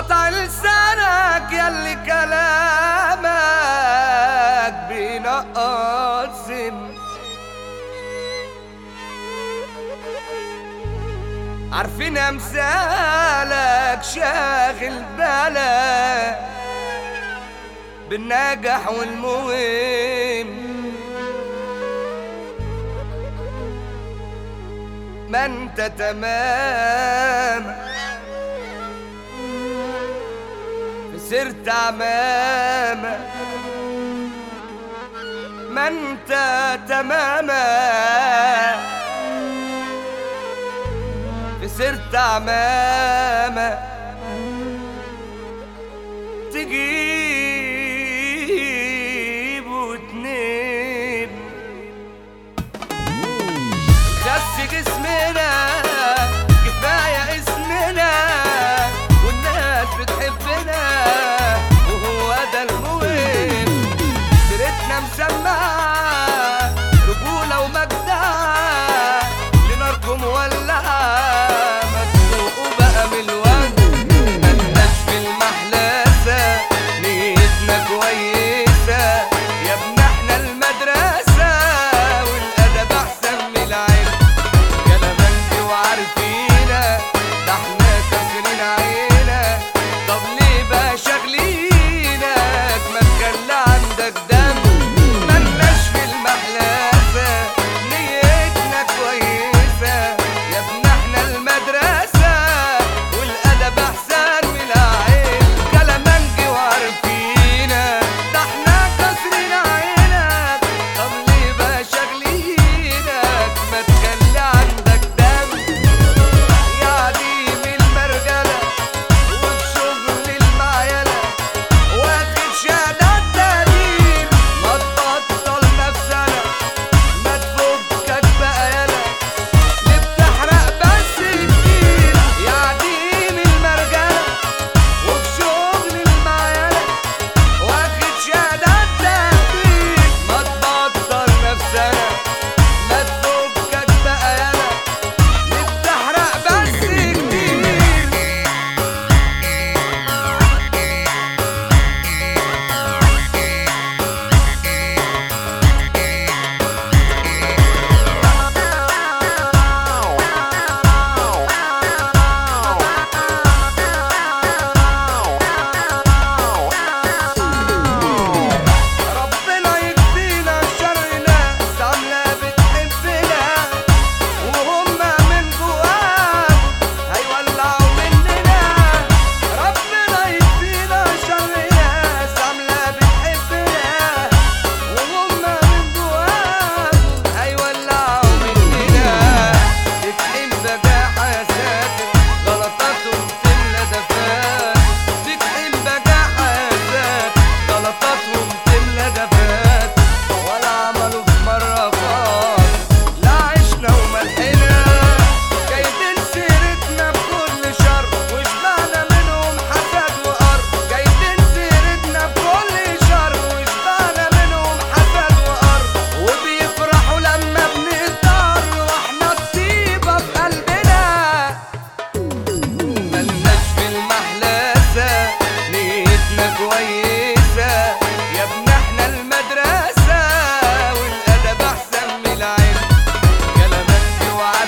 قطع لسانك يلي كلامك بينقصني عارفين امثالك شاغل بالك بالنجاح والمهم ما انت تمام صرت أمامك ما انت تماما. في صرت أمامك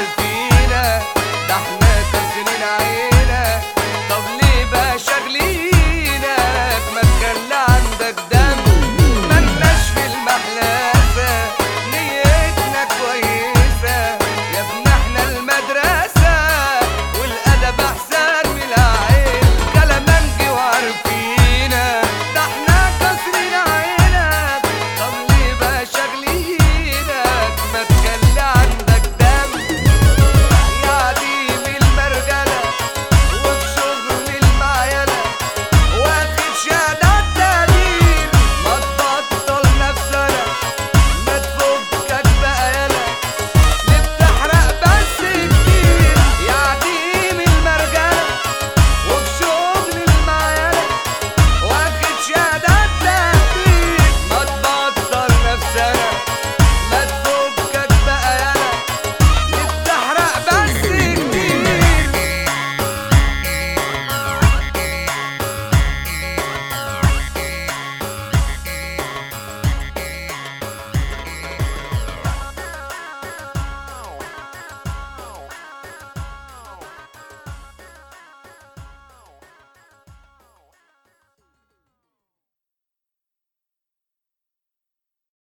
کرتی